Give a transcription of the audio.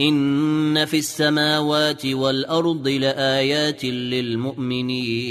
إن في السماوات والأرض لآيات للمؤمنين